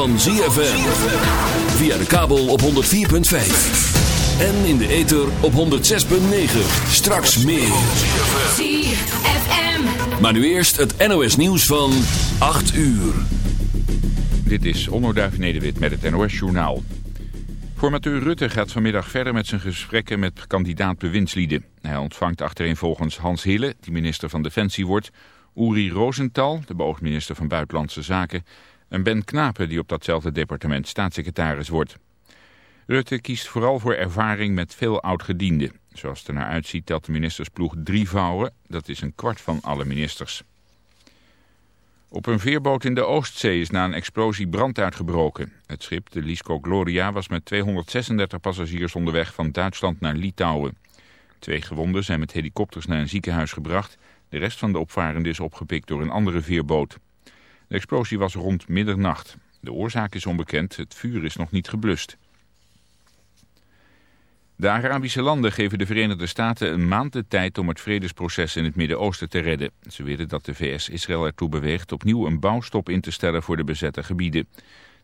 Van ZFM. Via de kabel op 104.5. En in de ether op 106.9. Straks meer. ZFM. Maar nu eerst het NOS nieuws van 8 uur. Dit is Onderduif Nederwit met het NOS Journaal. Formateur Rutte gaat vanmiddag verder met zijn gesprekken met kandidaat bewindslieden. Hij ontvangt achtereenvolgens Hans Hille, die minister van Defensie wordt... Uri Rosenthal, de beoogd minister van Buitenlandse Zaken... en Ben Knapen, die op datzelfde departement staatssecretaris wordt. Rutte kiest vooral voor ervaring met veel oudgedienden. Zoals het er naar uitziet telt de ministersploeg drie vrouwen. Dat is een kwart van alle ministers. Op een veerboot in de Oostzee is na een explosie brand uitgebroken. Het schip, de Lisco Gloria, was met 236 passagiers onderweg van Duitsland naar Litouwen. Twee gewonden zijn met helikopters naar een ziekenhuis gebracht. De rest van de opvarenden is opgepikt door een andere veerboot. De explosie was rond middernacht. De oorzaak is onbekend, het vuur is nog niet geblust. De Arabische landen geven de Verenigde Staten een maand de tijd om het vredesproces in het Midden-Oosten te redden. Ze willen dat de VS Israël ertoe beweegt opnieuw een bouwstop in te stellen voor de bezette gebieden.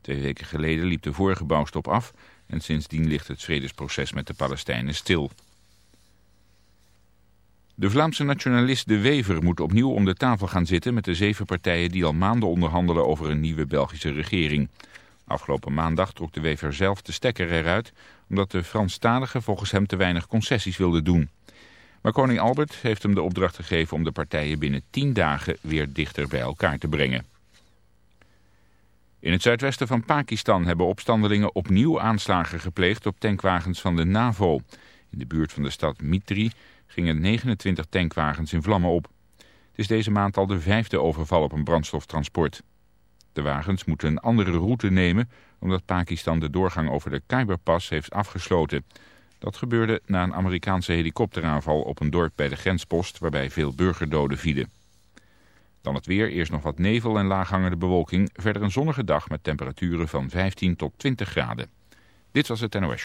Twee weken geleden liep de vorige bouwstop af en sindsdien ligt het vredesproces met de Palestijnen stil. De Vlaamse nationalist De Wever moet opnieuw om de tafel gaan zitten met de zeven partijen die al maanden onderhandelen over een nieuwe Belgische regering. Afgelopen maandag trok De Wever zelf de stekker eruit omdat de Franstaligen volgens hem te weinig concessies wilden doen. Maar koning Albert heeft hem de opdracht gegeven om de partijen binnen tien dagen weer dichter bij elkaar te brengen. In het zuidwesten van Pakistan hebben opstandelingen opnieuw aanslagen gepleegd op tankwagens van de NAVO. In de buurt van de stad Mitri gingen 29 tankwagens in vlammen op. Het is deze maand al de vijfde overval op een brandstoftransport. De wagens moeten een andere route nemen omdat Pakistan de doorgang over de Khyberpas heeft afgesloten. Dat gebeurde na een Amerikaanse helikopteraanval op een dorp bij de grenspost waarbij veel burgerdoden vielen. Dan het weer, eerst nog wat nevel en laaghangende bewolking. Verder een zonnige dag met temperaturen van 15 tot 20 graden. Dit was het NOS.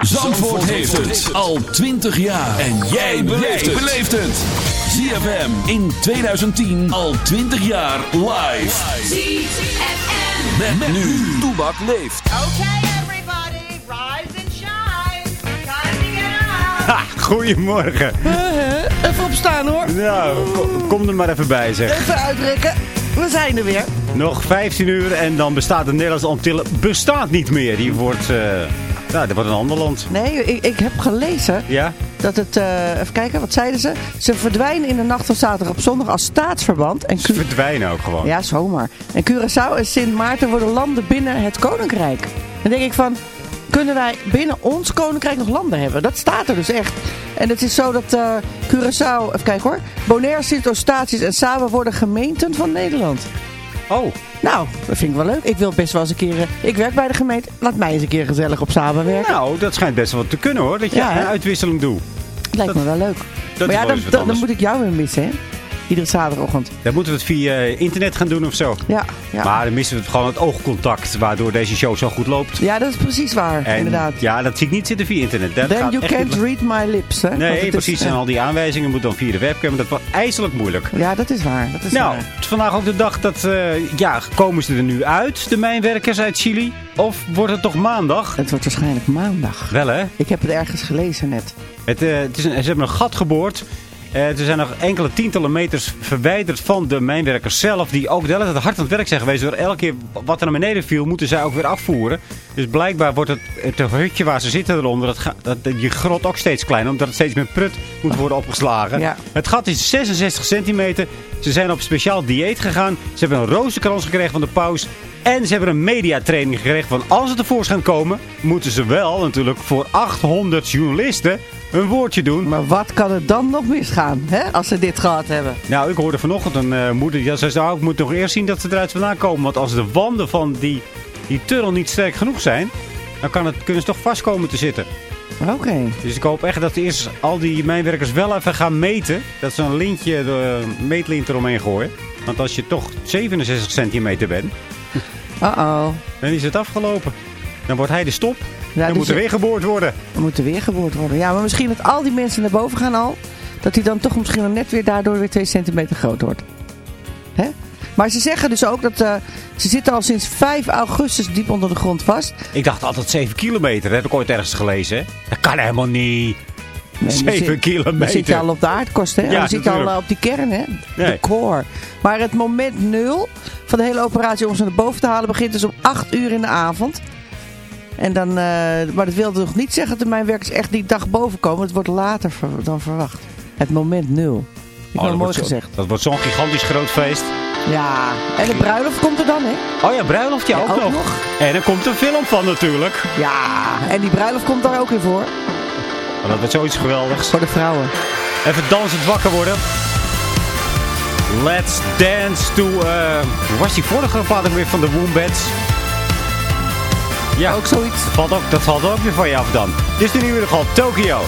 Zandvoort heeft het al 20 jaar. En jij beleeft het. ZFM in 2010 al 20 jaar live. ZFM. Met, nu. Toebak leeft. Okay, everybody, rise and shine. Time to get up. Ha, goedemorgen. Even opstaan hoor. Nou, kom, kom er maar even bij zeg. Even uitrekken. We zijn er weer. Nog 15 uur en dan bestaat de Nederlandse Antillen bestaat niet meer. Die wordt, eh nou, dat wordt een ander land. Nee, ik, ik heb gelezen Ja? dat het... eh, even kijken, wat zeiden ze? Ze verdwijnen in de nacht van zaterdag op zondag als staatsverband. En Ze verdwijnen ook gewoon. ja, zomaar. En Curaçao en Sint Maarten worden landen binnen het koninkrijk. Dan denk ik van... Kunnen wij binnen ons koninkrijk nog landen hebben? Dat staat er dus echt. En het is zo dat eh Curaçao... Even kijken hoor. Bonaire, Sint-Eustatius en Saba worden gemeenten van Nederland. Oh, Nou, dat vind ik wel leuk. Ik wil best wel eens een keer... eh, Ik werk bij de gemeente. Laat mij eens een keer gezellig op Saba werken. nou, dat schijnt best wel te kunnen hoor. Dat je Ja, een uitwisseling doet. Lijkt me wel leuk. Maar ja, dan, dan, dan moet ik jou weer missen, hè? Iedere zaterdagochtend. Dan moeten we het via eh, internet gaan doen of zo. Ja, ja. Maar dan missen we gewoon het oogcontact, waardoor deze show zo goed loopt. ja, dat is precies waar, En inderdaad. Ja, dat zie ik niet zitten via internet. Dat Then gaat you can't read my lips, hè? Nee, is, precies. En al die aanwijzingen moeten dan via de webcam. Dat wordt ijselijk moeilijk. Ja, dat is waar. Dat is Nou, waar. het is vandaag ook de dag dat, eh, ja, komen ze er nu uit, de mijnwerkers uit Chili? Of wordt het toch maandag? Het wordt waarschijnlijk maandag. Wel hè? Ik heb het ergens gelezen net. Het, eh, het is een, ze hebben een gat geboord. Eh, ze zijn nog enkele tientallen meters verwijderd van de mijnwerkers zelf. Die ook de hele tijd hard aan het werk zijn geweest. Door elke keer wat er naar beneden viel, moeten zij ook weer afvoeren. Dus blijkbaar wordt het, het hutje waar ze zitten eronder, dat, dat, die grot ook steeds kleiner. Omdat het steeds meer prut moet worden opgeslagen. Ja. Het gat is 66 centimeter. Ze zijn op speciaal dieet gegaan. Ze hebben een rozenkrans gekregen van de paus. En ze hebben een mediatraining gekregen van als ze tevoorschijn komen, moeten ze wel natuurlijk voor 800 journalisten een woordje doen. Maar wat kan er dan nog misgaan, hè? Als ze dit gehad hebben. Nou, ik hoorde vanochtend een eh, moeder die zei, nou, ik moet nog eerst zien dat ze eruit vandaan komen. Want als de wanden van die, die tunnel niet sterk genoeg zijn, dan kan het, kunnen ze toch vast komen te zitten. Oké. Dus ik hoop echt dat eerst al die mijnwerkers wel even gaan meten. Dat ze een lintje, de meetlint eromheen gooien. Want als je toch 67 centimeter bent, Uh-oh. dan is het afgelopen. Dan wordt hij de stop. Ja, dan dus moet er weer geboord worden. We moeten weer geboord worden. Ja, maar misschien dat al die mensen naar boven gaan al. Dat hij dan toch misschien wel net weer daardoor weer 2 centimeter groot wordt. Hè? Maar ze zeggen dus ook dat eh, ze zitten al sinds 5 augustus diep onder de grond vast. Ik dacht altijd 7 kilometer. Dat heb ik ooit ergens gelezen. hè? Dat kan helemaal niet. Nee, 7 dan zit- Dan kilometer. zit je al op de aardkorst, hè? Ja, dan zit je al eh, op die kern, hè? De core. Maar het moment nul van de hele operatie om ze naar boven te halen begint dus om 8 uur in de avond. En dan, eh, maar dat wil nog niet zeggen dat de mijnwerkers echt die dag boven komen. Het wordt later dan verwacht. Het moment nul. Ik Oh, dat mooi zo- gezegd. Dat wordt zo'n gigantisch groot feest. Ja, en de bruiloft komt er dan, hè? Oh ja, bruiloft, ja, Ja, ook, ook nog. nog. En er komt een film van natuurlijk. Ja, en die bruiloft komt daar ook weer voor. Oh, dat wordt zoiets geweldigs. Voor de vrouwen. Even dansend wakker worden. Let's dance to... hoe was die vorige plaat weer van de Wombats? Ja, Ook zoiets. dat valt ook, dat valt ook weer van je af dan. Dit is de nieuwe geval Tokyo.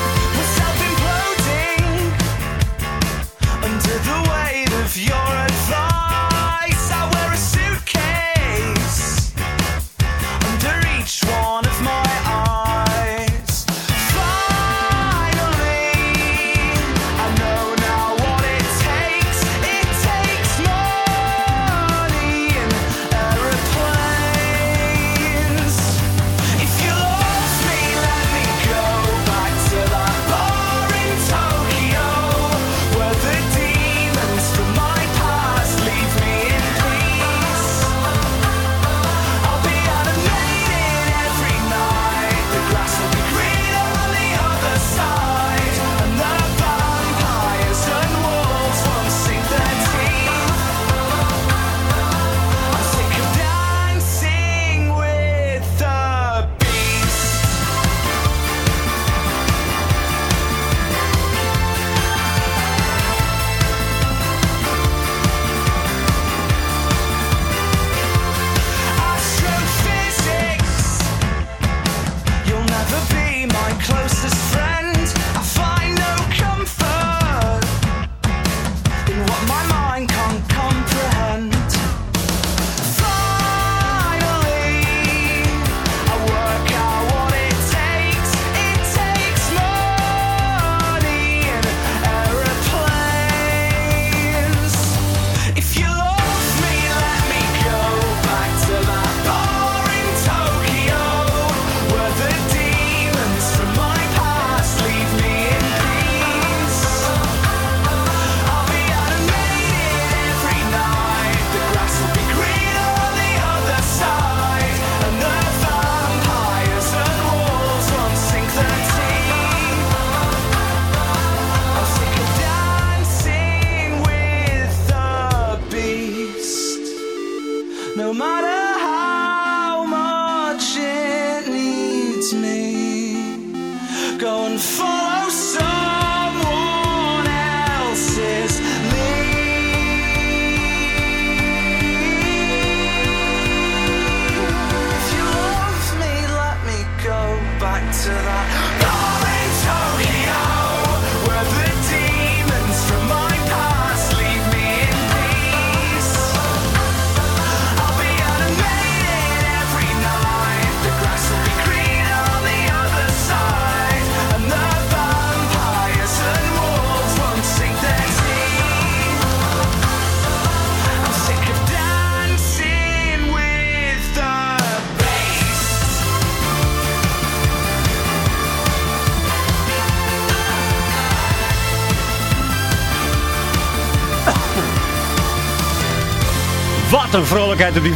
Een vrolijkheid op die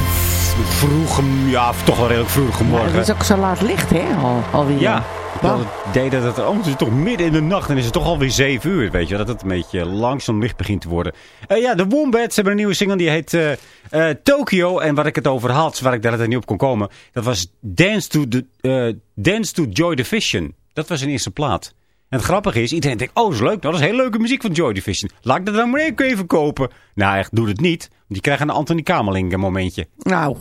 vroege, ja, toch wel redelijk vroege morgen. het is ook zo laat licht, hè? Al, alweer. Ja, dat het deed dat het, oh, het is toch midden in de nacht en is het toch alweer 7 uur, weet je. Dat het een beetje langzaam licht begint te worden. Eh, ja, de Wombats hebben een nieuwe single, die heet eh, Tokyo. En waar ik het over had, waar ik tijd niet op kon komen, dat was Dance to, the, Dance to Joy Division. Dat was een eerste plaat. En het grappige is, iedereen denkt, oh, dat is leuk. Nou, dat is heel leuke muziek van Joy Division. Laat ik dat dan maar even kopen. Nou, echt, doe het niet. Die krijgen een Anthony Kamerling een momentje. Nou,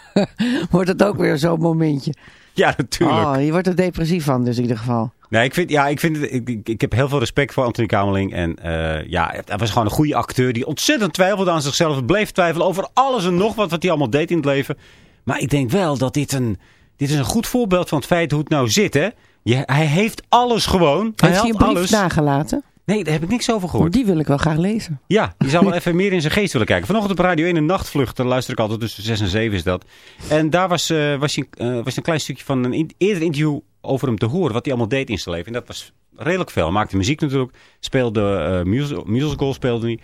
wordt het ook weer zo'n momentje. Ja, natuurlijk. Oh, je wordt er depressief van dus in ieder geval. Nee, ik, vind, ja, ik, vind het, ik, ik, heb heel veel respect voor Anthony Kamerling. En eh, ja, hij was gewoon een goede acteur die ontzettend twijfelde aan zichzelf. Bleef twijfelen over alles en nog wat, wat hij allemaal deed in het leven. Maar ik denk wel dat dit een, dit is een goed voorbeeld van het feit hoe het nou zit. Hè? Je, hij heeft alles gewoon. Hij Heeft hij een brief alles. nagelaten? Nee, daar heb ik niks over gehoord. Die wil ik wel graag lezen. Ja, je zou wel even meer in zijn geest willen kijken. Vanochtend op Radio 1 een nachtvlucht. Daar luister ik altijd tussen 6 en 7 is dat. En daar was, eh, was, hij, eh, was een klein stukje van een in- eerder interview over hem te horen. Wat hij allemaal deed in zijn leven. En dat was redelijk veel. Hij maakte muziek natuurlijk. Speelde musical, musical speelde hij.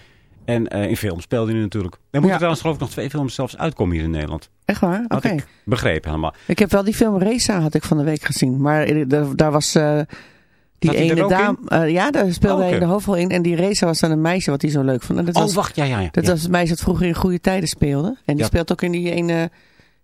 En eh, in film speelde hij natuurlijk. Er moeten Ja. trouwens geloof ik nog twee films zelfs uitkomen hier in Nederland. Echt waar? Oké. Begrepen helemaal. Ik heb wel die film Reza had ik van de week gezien. Maar eh, daar, was eh, die hij ene dame... ja, daar speelde Oh, hij oké. de hoofdrol in. En die Reza was dan een meisje wat hij zo leuk vond. En dat Oh, was, wacht. Ja, ja, ja. Dat ja. was het meisje dat vroeger in Goede Tijden speelde. En die Ja. speelt ook in die ene,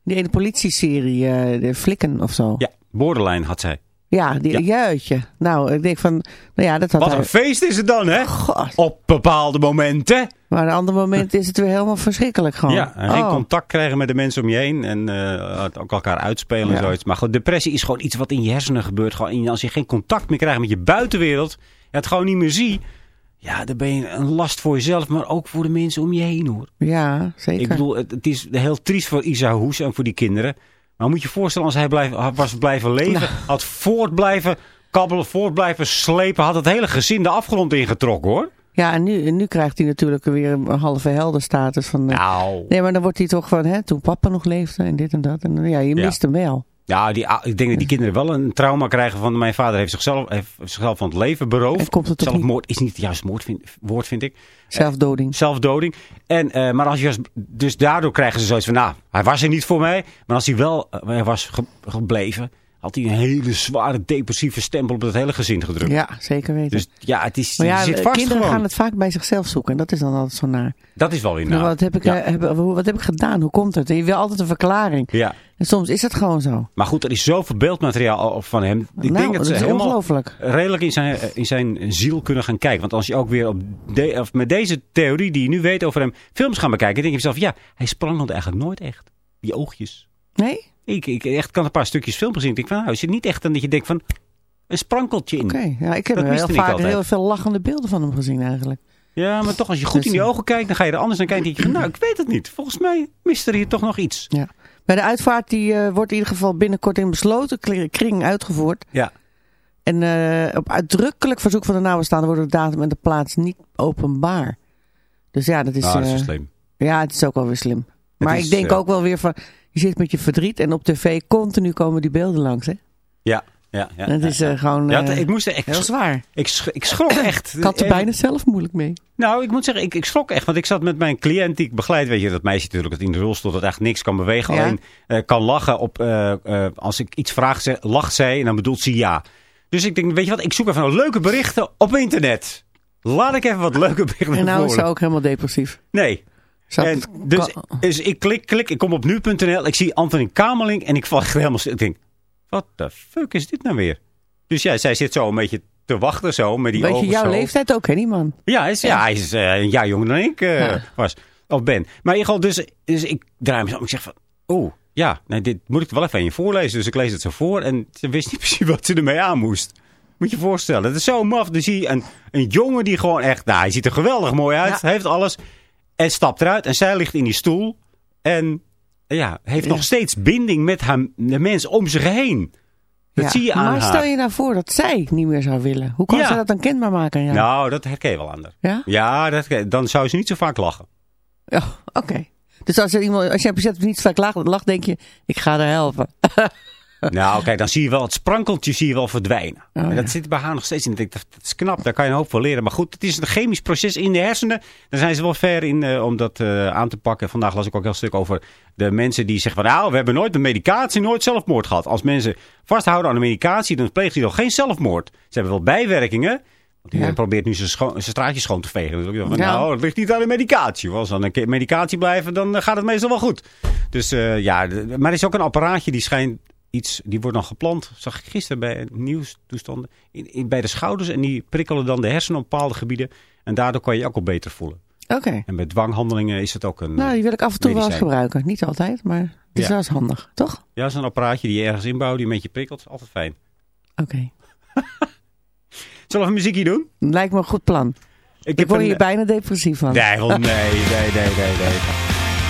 die ene politieserie, de Flikken of zo. ja, Borderline had zij. Ja, die, Ja. juitje. Nou, ik denk van, nou ja, dat had Wat hij... een feest is het dan, hè? God. Op bepaalde momenten. Maar op een ander moment is het weer helemaal verschrikkelijk gewoon. Ja, en geen Oh. contact krijgen met de mensen om je heen. En eh, ook elkaar uitspelen en zoiets. Maar goed, depressie is gewoon iets wat in je hersenen gebeurt. Gewoon als je geen contact meer krijgt met je buitenwereld. En het gewoon niet meer ziet. Ja, dan ben je een last voor jezelf, maar ook voor de mensen om je heen hoor. Ja, zeker. Ik bedoel, het, het is heel triest voor Isa Hoes en voor die kinderen. Maar moet je je voorstellen, als hij blijf, was blijven leven, Nou. had voort blijven kabbelen, voort blijven slepen, had het hele gezin de afgrond ingetrokken hoor. Ja, en nu, en nu krijgt hij natuurlijk weer een halve heldenstatus van... eh, Nou. Nee, maar dan wordt hij toch van, hè, toen papa nog leefde en dit en dat. En ja, je Ja. mist hem wel. Ja, die, ik denk dat die kinderen wel een trauma krijgen van mijn vader heeft zichzelf, heeft zichzelf van het leven beroofd. En komt het niet- Zelfmoord is niet het juiste woord, vind, woord, vind ik. Zelfdoding. Zelfdoding. En, eh, maar als je, dus daardoor krijgen ze zoiets van, nou, hij was er niet voor mij. Maar als hij wel eh, hij was ge- gebleven, had hij een hele zware depressieve stempel op het hele gezin gedrukt. Ja, zeker weten. Dus ja, het is, maar ja, je zit vast kinderen gewoon. gaan het vaak bij zichzelf zoeken. En dat is dan altijd zo naar. Dat is wel weer naar. wat, heb ik, ja. eh, heb, wat heb ik gedaan? Hoe komt het? En je wil altijd een verklaring. ja. En soms is het gewoon zo. Maar goed, er is zoveel beeldmateriaal al van hem. Ik nou, denk dat dat ze helemaal redelijk in zijn, in zijn ziel kunnen gaan kijken. Want als je ook weer op de, of met deze theorie die je nu weet over hem films gaan bekijken, denk je jezelf, ja, hij sprangelde eigenlijk nooit echt. Die oogjes. Nee? Ik, ik echt kan een paar stukjes film gezien. Ik denk van, nou, is het niet echt dan dat je denkt van, een sprankeltje in. Oké. Ja, ik heb Dat heel vaak heel veel lachende beelden van hem gezien eigenlijk. Ja, maar toch als je goed Dus, in die eh, ogen kijkt, dan ga je er anders naar kijken. Dan denk je van, nou, ik weet het niet. Volgens mij mist er hier toch nog iets. Ja. Bij de uitvaart die eh, wordt in ieder geval binnenkort in besloten kring uitgevoerd. Ja. En eh, op uitdrukkelijk verzoek van de nabestaanden worden de datum en de plaats niet openbaar. Dus ja, dat is, nou, dat is wel slim. ja, het is ook wel weer slim. Maar is, ik denk ook wel weer van, je zit met je verdriet en op tv continu komen die beelden langs. Hè? Ja, ja, ja. Ja, is ja. eh, gewoon Ja, eh, ik moest echt, heel zwaar. ik, ik schrok echt. Ik had er Even- bijna zelf moeilijk mee. Nou, ik moet zeggen, ik, ik schrok echt. Want ik zat met mijn cliënt die ik begeleid. Weet je, dat meisje natuurlijk dat in de rolstoel dat echt niks kan bewegen. Alleen eh, kan lachen op, eh, eh, als ik iets vraag, ze, lacht zij en dan bedoelt ze ja. Dus ik denk, weet je wat, ik zoek even leuke berichten op internet. Laat ik even wat leuke berichten En nou is ze ook helemaal depressief. Nee. En dus, dus ik klik, klik, ik kom op nu.nl, ik zie Anthony Kamerling en ik val echt helemaal stil. Ik denk, wat de fuck is dit nou weer? Dus ja, zij zit zo een beetje te wachten zo met die Weet je, jouw zo. leeftijd ook, hè, die man? Ja, hij is, ja. hij is eh, een jaar jonger dan ik eh, Ja. was. Of ben. Maar in ieder geval, dus, dus ik draai me zo om. Ik zeg van, oeh, ja, nee, dit moet ik wel even aan je voorlezen. Dus ik lees het zo voor en ze wist niet precies wat ze ermee aan moest. Moet je je voorstellen. Het is zo maf. Dan zie je een, een jongen die gewoon echt, nou, hij ziet er geweldig mooi uit. Ja. Heeft alles. En stapt eruit en zij ligt in die stoel. En ja, heeft nog steeds binding met haar, de mens om zich heen. Dat Ja. zie je aan maar haar. stel je nou voor dat zij niet meer zou willen. Hoe kan Ja. ze dat dan kenbaar maken aan jou? Nou, dat herken je wel aan haar. Ja? Ja, dat, dan zou ze niet zo vaak lachen. Ja, oké. Dus als, er iemand, als jij patiënt niet vaak lacht, lacht, denk je, ik ga haar helpen. Nou, kijk, dan zie je wel het sprankeltje zie je wel verdwijnen. Oh, en ja. dat zit bij haar nog steeds in. Ik denk, dat, dat is knap, daar kan je een hoop van leren. Maar goed, het is een chemisch proces in de hersenen. Daar zijn ze wel ver in eh, om dat eh, aan te pakken. Vandaag las ik ook heel stuk over de mensen die zeggen van... nou, we hebben nooit de medicatie, nooit zelfmoord gehad. Als mensen vasthouden aan de medicatie, dan plegen ze nog geen zelfmoord. Ze hebben wel bijwerkingen. Want Ja. probeert nu zijn, scho- zijn straatje schoon te vegen. Dus ik dacht van, Ja. nou, het ligt niet aan de medicatie. Als aan de medicatie blijven, dan eh, gaat het meestal wel goed. Dus ja, maar er is ook een apparaatje die schijnt iets, die wordt dan geplant, zag ik gisteren bij nieuwstoestanden, in, in, bij de schouders. En die prikkelen dan de hersenen op bepaalde gebieden. En daardoor kan je je ook al beter voelen. Oké. En bij dwanghandelingen is het ook een... Nou, die wil ik af en toe wel eens gebruiken. Niet altijd, maar het is Ja. wel eens handig, toch? Ja, zo'n apparaatje die je ergens inbouwt, die een beetje prikkelt. Altijd fijn. Oké. Zullen we een muziekje doen? Lijkt me een goed plan. Ik, word een- hier bijna depressief van. Nee, nee, nee, nee, nee, nee.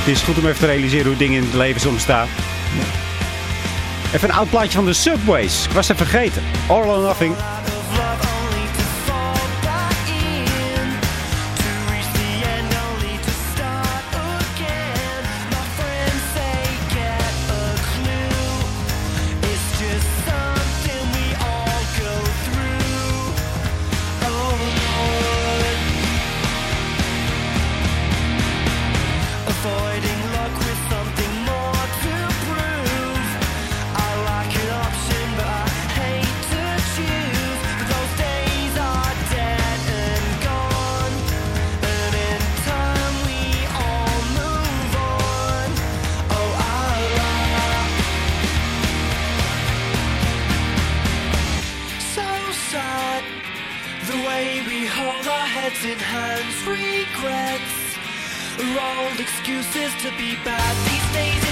Het is goed om even te realiseren hoe dingen in het leven soms staan. Even een oud plaatje van de Subways. Ik was het vergeten. All or Nothing. In hands, regrets. Are old excuses to be bad. These days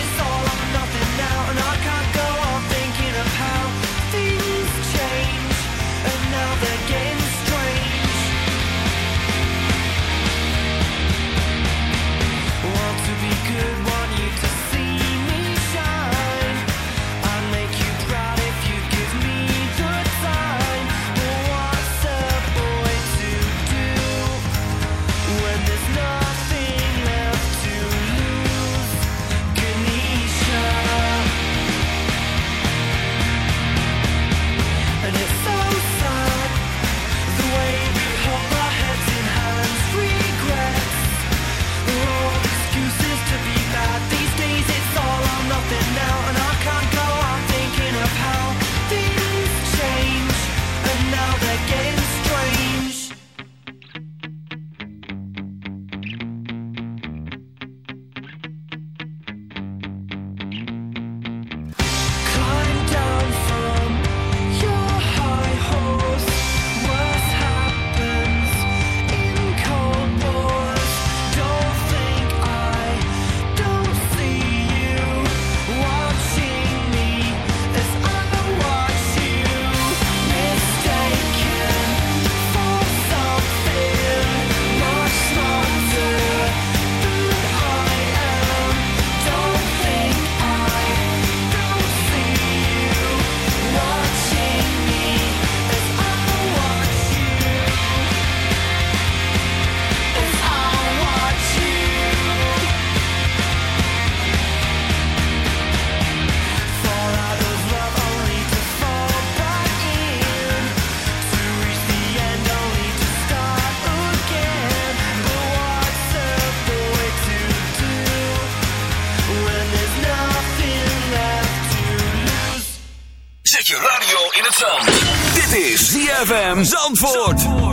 ZFM Zandvoort.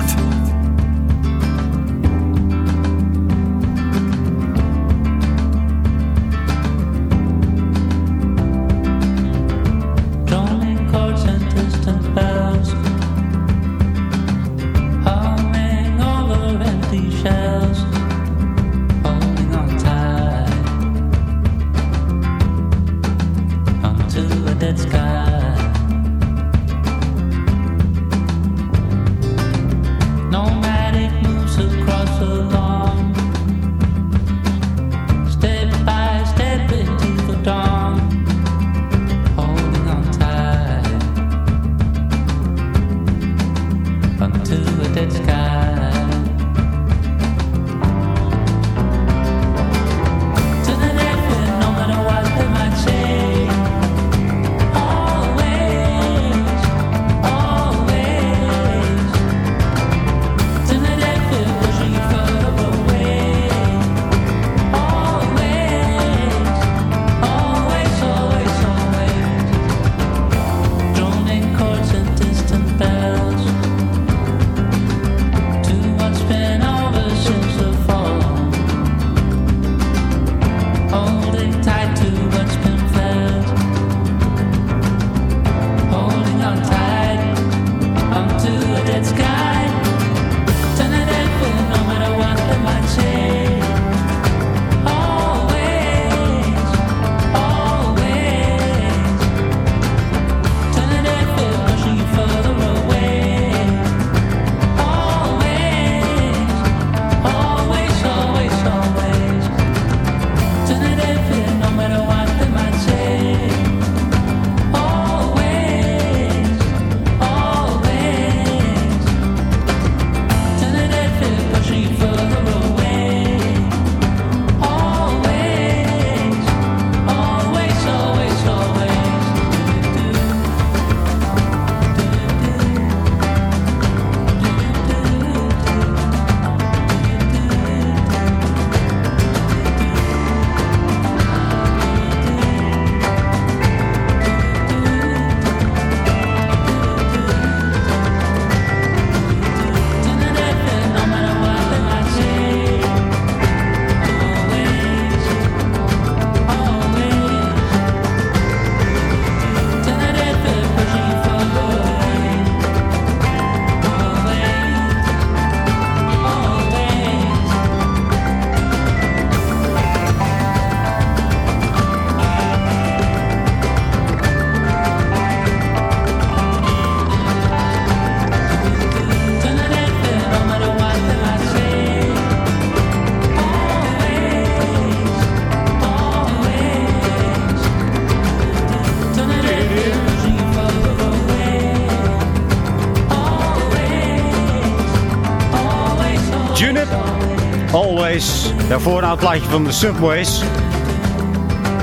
Daarvoor een plaatje van de Subways.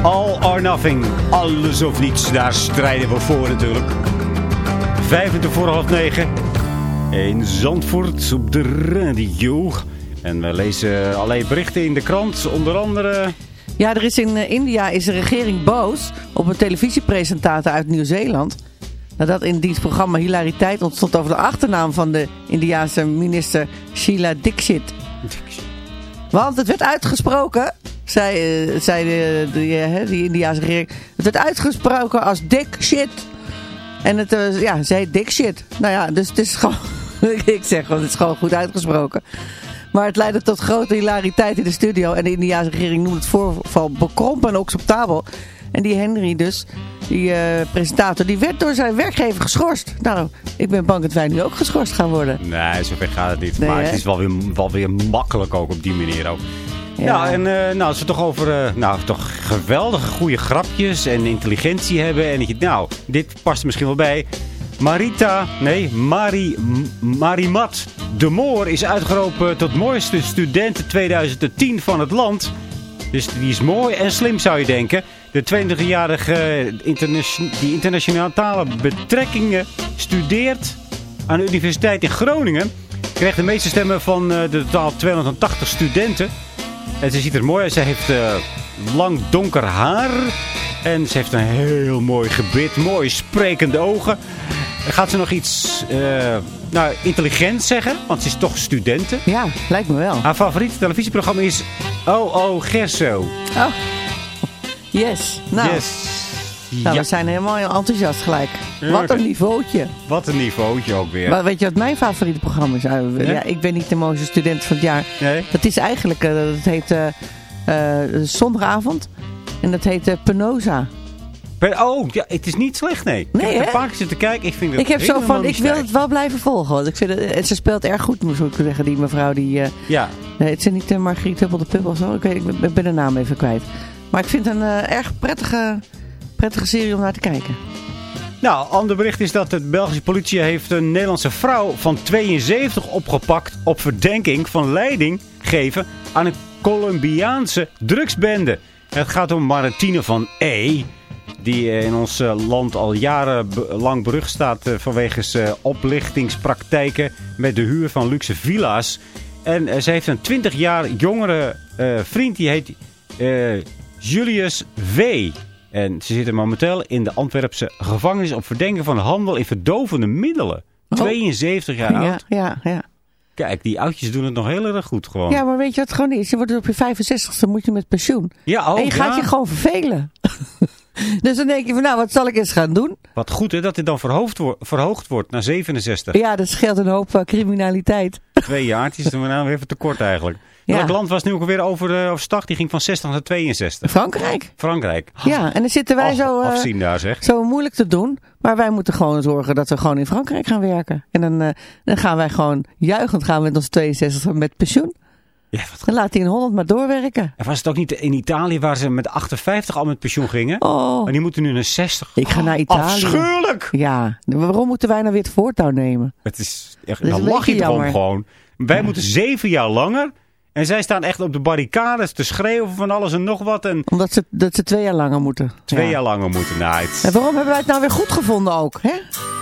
All or nothing. Alles of niets. Daar strijden we voor natuurlijk. Vijf minuten voor half negen. In Zandvoort op de radio. En we lezen allerlei berichten in de krant. Onder andere... Ja, er is in eh, India is de regering boos op een televisiepresentator uit Nieuw-Zeeland. Nadat in diens programma hilariteit ontstond over de achternaam van de Indiaanse minister Sheila Dixit. Want het werd uitgesproken, zei, eh, zei de, de, eh, die Indiaanse regering, het werd uitgesproken als dick shit. En het, eh, ja, ze heet dick shit. Nou ja, dus het is gewoon, ik zeg gewoon, het is gewoon goed uitgesproken. Maar het leidde tot grote hilariteit in de studio. En de Indiaanse regering noemde het voorval bekrompen en acceptabel. En die Henry dus, die eh, presentator, die werd door zijn werkgever geschorst. Nou, ik ben bang dat wij nu ook geschorst gaan worden. Nee, zover gaat het niet. Nee, maar hè? het is wel weer, wel weer makkelijk ook op die manier ook. Ja, Ja. en eh, nou, als we het toch over eh, nou, toch geweldige goede grapjes en intelligentie hebben. En dat je, nou, dit past er misschien wel bij. Marita, nee, Marimat de Moor is uitgeroepen tot mooiste student 2010 van het land. Dus die is mooi en slim zou je denken. De 22-jarige internation- die internationale betrekkingen studeert aan de Universiteit in Groningen. Kreeg de meeste stemmen van eh, de totaal 280 studenten. En ze ziet er mooi uit. Ze heeft eh, lang donker haar. En ze heeft een heel mooi gebit. Mooie sprekende ogen. Gaat ze nog iets eh, nou, intelligent zeggen? Want ze is toch studenten. Ja, lijkt me wel. Haar favoriete televisieprogramma is Oh Oh Gerso. Oh, yes. Nou, Yes. nou Ja, we zijn helemaal enthousiast gelijk. Wat een niveautje. wat een niveautje ook weer. Maar weet je wat mijn favoriete programma is? Uh, Ja, ik ben niet de mooiste student van het jaar. Nee? Dat is eigenlijk, eh, dat heet eh, zondagavond. En dat heet Penosa. Oh, ja, het is niet slecht, nee. ik Nee, heb er hè? een paar keer zitten kijken. Ik, vind het Ik heb zo van, ik wil het wel blijven volgen. Want ik vind het, ze speelt erg goed, moet ik zeggen, die mevrouw. Die, Ja, nee, het is niet uh, Margriet Hubbel de Pub of zo. Ik, weet, ik ben de naam even kwijt. Maar ik vind het een eh, erg prettige, prettige serie om naar te kijken. Nou, ander bericht is dat de Belgische politie heeft een Nederlandse vrouw van 72 opgepakt op verdenking van leiding geven aan een Colombiaanse drugsbende. Het gaat om Martine van E. Die eh, in ons eh, land al jarenlang berucht staat vanwege zijn oplichtingspraktijken met de huur van luxe villa's. En ze heeft een 20 jaar jongere vriend, die heet Julius V. En ze zitten momenteel in de Antwerpse gevangenis op verdenking van handel in verdovende middelen. Oh. 72 jaar Ja, oud. ja, ja. Kijk, die oudjes doen het nog heel erg goed gewoon. ja, maar weet je wat het gewoon is? Je wordt op je 65ste moet je met pensioen. Ja, oh, en je gaat ja. je gewoon vervelen. dus dan denk je van, nou, wat zal ik eens gaan doen? Wat goed hè, dat dit dan verhoogd, wo- verhoogd wordt naar 67. Ja, dat scheelt een hoop eh, criminaliteit. Twee jaartjes, dan we nou even tekort eigenlijk. Ja. Welk land was nu ook alweer over, uh, overstag? Die ging van 60 naar 62. Frankrijk. Frankrijk. Ja, en dan zitten wij zo, eh, afzien daar zeg. zo moeilijk te doen. Maar wij moeten gewoon zorgen dat we gewoon in Frankrijk gaan werken. En dan, eh, dan gaan wij gewoon juichend gaan met ons 62 met pensioen. Ja. Dan laat hij in Holland maar doorwerken. En was het ook niet in Italië waar ze met 58 al met pensioen gingen? Oh, En die moeten nu naar 60. ik ga naar Italië. Afschuwelijk! Ja, waarom moeten wij nou weer het voortouw nemen? Het is echt, Dat is lach je erom gewoon. Wij moeten zeven jaar langer. En zij staan echt op de barricades te schreeuwen van alles en nog wat. En Omdat ze, dat ze twee jaar langer moeten. twee Ja. jaar langer moeten. Nou, het- En waarom hebben wij het nou weer goed gevonden ook? Hè?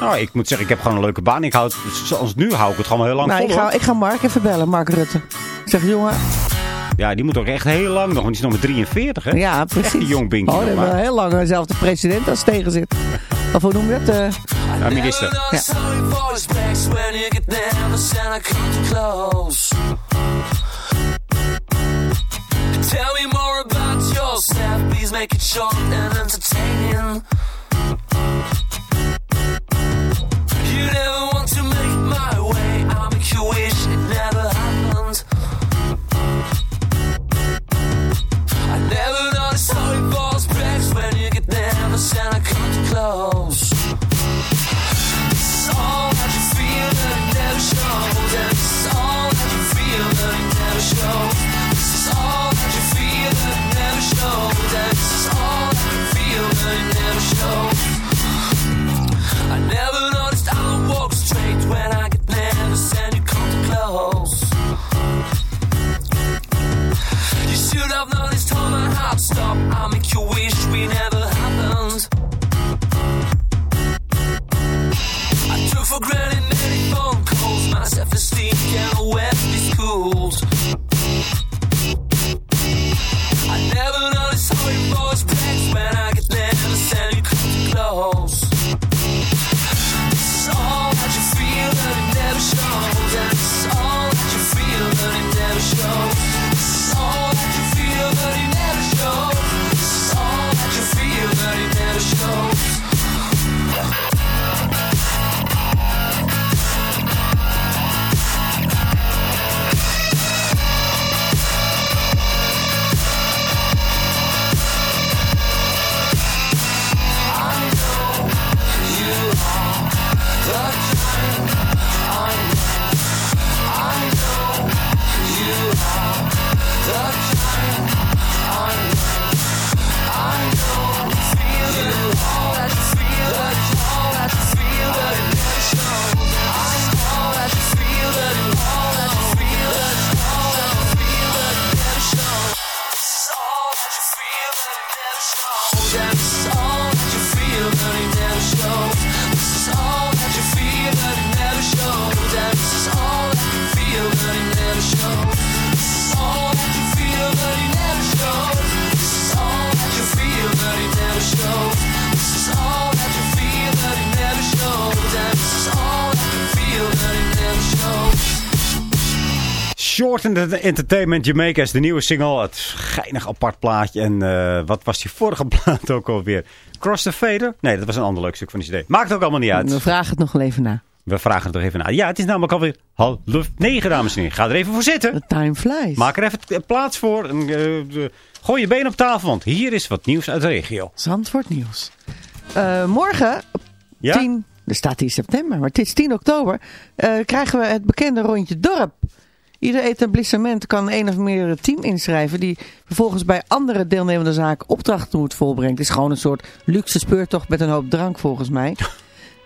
nou, ik moet zeggen, ik heb gewoon een leuke baan. Ik hou het, zoals nu hou ik het gewoon heel lang Nou, vol. ik, ga, hoor. ik ga Mark even bellen, Mark Rutte. Ik zeg, jongen, Ja, die moet ook echt heel lang nog. Want die is nog maar 43, hè? ja, precies. Echt een jong binkie Oh, nog dan hebben we maar. heel lang dezelfde president als tegen zit. Of hoe noem je dat? eh, Ja, minister. Ja. Tell me more about yourself, please make it short and entertaining. You never want to make my way, I'll make you wish it never happened. I never noticed how it falls backs when you get there, but I come too close. Short Entertainment Jamaica is de nieuwe single. Het geinig apart plaatje. En eh, wat was die vorige plaat ook alweer? Cross the Fader? Nee, dat was een ander leuk stuk van die CD. Maakt ook allemaal niet uit. We vragen het nog wel even na. We vragen het nog even na. Ja, het is namelijk alweer half negen, dames en heren. Ga er even voor zitten. The time flies. Maak er even plaats voor. En, eh, gooi je been op tafel, want hier is wat nieuws uit de regio. Zandvoort nieuws. Eh, morgen, Ja? 10, er staat hier september, maar het is 10 oktober, krijgen we het bekende rondje dorp. Ieder etablissement kan een of meerdere team inschrijven die vervolgens bij andere deelnemende zaken opdrachten moet volbrengen. Het is gewoon een soort luxe speurtocht met een hoop drank volgens mij.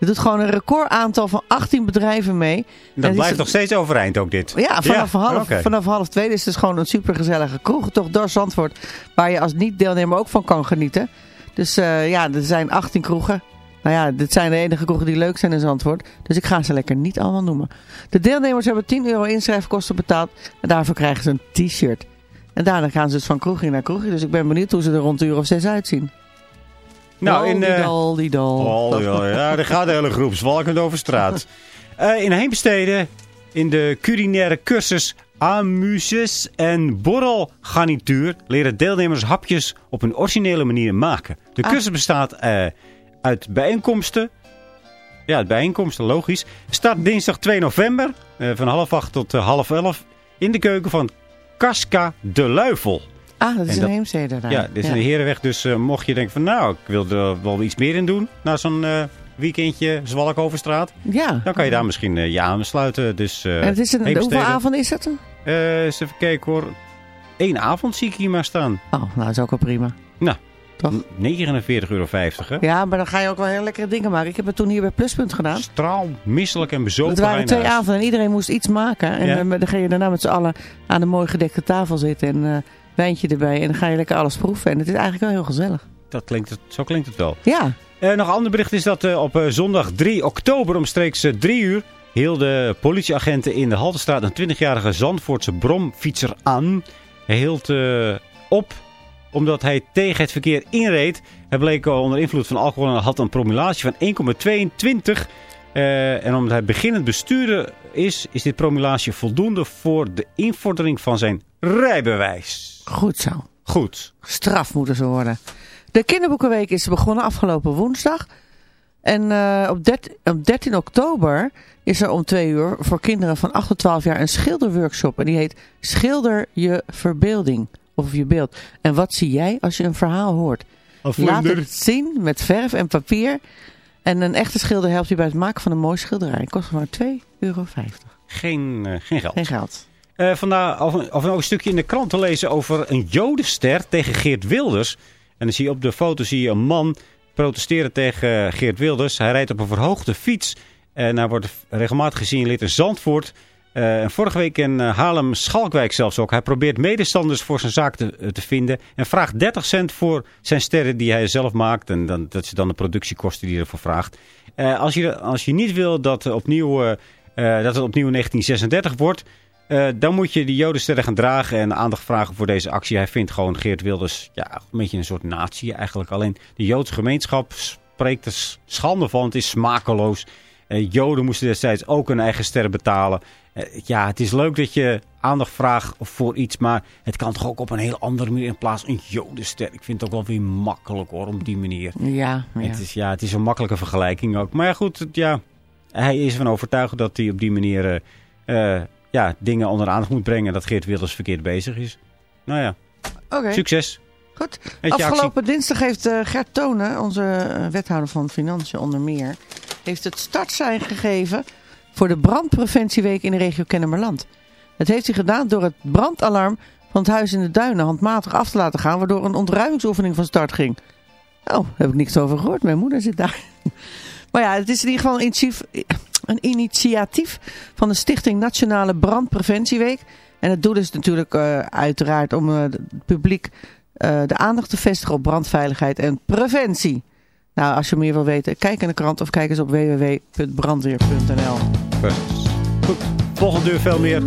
Er doet gewoon een recordaantal van 18 bedrijven mee. En Dat blijft is- nog steeds overeind ook dit. ja, vanaf, half, vanaf half twee is het dus gewoon een supergezellige kroegentocht door Zandvoort. Waar je als niet-deelnemer ook van kan genieten. Dus eh, ja, er zijn 18 kroegen. Nou ja, dit zijn de enige kroegen die leuk zijn in Zandvoort. Dus ik ga ze lekker niet allemaal noemen. De deelnemers hebben 10 euro inschrijfkosten betaald. En daarvoor krijgen ze een t-shirt. En daarna gaan ze dus van kroegje naar kroegje. Dus ik ben benieuwd hoe ze er rond de uur of zes uitzien. Nou, in... eh, Dal, die dal. Oh, ja, ja, daar gaat de hele groep zwalkend over straat. Eh, in Heemstede, in de culinaire cursus Amuses en Borrelgarnituur... leren deelnemers hapjes op een originele manier maken. De Ah. cursus bestaat eh, uit bijeenkomsten. Ja, uit bijeenkomsten, logisch. Start dinsdag 2 november, eh, van half acht tot eh, half elf... in de keuken van Casca de Luifel. Ah, dat is En een heemstede daar. Ja, dit is een herenweg. Dus eh, mocht je denken van nou, ik wil er wel iets meer in doen. Na zo'n weekendje Zwalkoverstraat. Ja. Dan kan je daar misschien je aansluiten. Dus, En het is een, hoeveel avonden is het? Eh, eens even kijken hoor. Eén avond zie ik hier maar staan. Oh, nou, dat is ook wel prima. Nou, Toch? 49,50 euro. Hè? Ja, maar dan ga je ook wel heel lekkere dingen maken. Ik heb het toen hier bij Pluspunt gedaan. Straal, misselijk en bezopen. Het waren twee avonden en iedereen moest iets maken. En Ja. eh, dan ga je daarna met z'n allen aan een mooi gedekte tafel zitten. En eh wijntje erbij. En dan ga je lekker alles proeven. En het is eigenlijk wel heel gezellig. Dat klinkt zo klinkt het wel. Ja. Eh, nog een ander bericht is dat op zondag 3 oktober omstreeks eh, 3 uur... hielden politieagenten in de Haltestraat een 20-jarige Zandvoortse bromfietser aan. Hij hield op omdat hij tegen het verkeer inreed. Hij bleek onder invloed van alcohol en had een promillage van 1,22. Eh, en omdat hij beginnend bestuurder is, is dit promillage voldoende voor de invordering van zijn rijbewijs. Goed zo. Goed. Straf moeten ze worden. De kinderboekenweek is begonnen afgelopen woensdag. En eh, op, 13, op 13 oktober is er om twee uur voor kinderen van 8 tot 12 jaar een schilderworkshop. En die heet Schilder je verbeelding. Of je beeld. En wat zie jij als je een verhaal hoort? Laat het zien met verf en papier. En een echte schilder helpt je bij het maken van een mooi schilderij. Het kost maar 2,50 euro. Geen, eh, geen geld. Geen geld. Eh vandaar of, of nog een stukje in de krant te lezen over een jodenster tegen Geert Wilders. En dan zie je op de foto zie je een man protesteren tegen Geert Wilders. Hij rijdt op een verhoogde fiets. En hij wordt regelmatig gesignaleerd in Zandvoort. En vorige week in eh, Haarlem-Schalkwijk zelfs ook. Hij probeert medestanders voor zijn zaak te, eh, te vinden. En vraagt 30 cent voor zijn sterren die hij zelf maakt. En dan, dat is dan de productiekosten die hij ervoor vraagt. Als, je, als je niet wil dat, opnieuw, dat het opnieuw 1936 wordt... dan moet je die jodensterren gaan dragen en aandacht vragen voor deze actie. Hij vindt gewoon Geert Wilders ja, een beetje een soort natie eigenlijk. Alleen de Joodse gemeenschap spreekt er schande van. Het is smakeloos. Joden moesten destijds ook hun eigen ster betalen. Eh, ja, het is leuk dat je aandacht vraagt voor iets, maar het kan toch ook op een heel andere manier in plaats van een jodenster. Ik vind het ook wel weer makkelijk hoor, op die manier. Ja, ja. Het, is, ja, het is een makkelijke vergelijking ook. Maar ja, goed, het- ja, hij is ervan overtuigd dat hij op die manier eh, eh, ja, dingen onder de aandacht moet brengen. Dat Geert Wilders verkeerd bezig is. Nou ja, Oké. succes. Goed. Afgelopen dinsdag heeft Gert Tonen, onze wethouder van Financiën onder meer, heeft het startsein gegeven voor de brandpreventieweek in de regio Kennemerland. Dat heeft hij gedaan door het brandalarm van het huis in de duinen handmatig af te laten gaan, waardoor een ontruimingsoefening van start ging. Oh, daar heb ik niks over gehoord. Mijn moeder zit daar. Maar ja, het is in ieder geval een initiatief, een initiatief van de Stichting Nationale Brandpreventieweek. En het doel is natuurlijk eh, uiteraard om eh, het publiek eh, de aandacht te vestigen op brandveiligheid en preventie. Nou, als je meer wil weten, kijk in de krant of kijk eens op www.brandweer.nl. Volgende deur veel meer.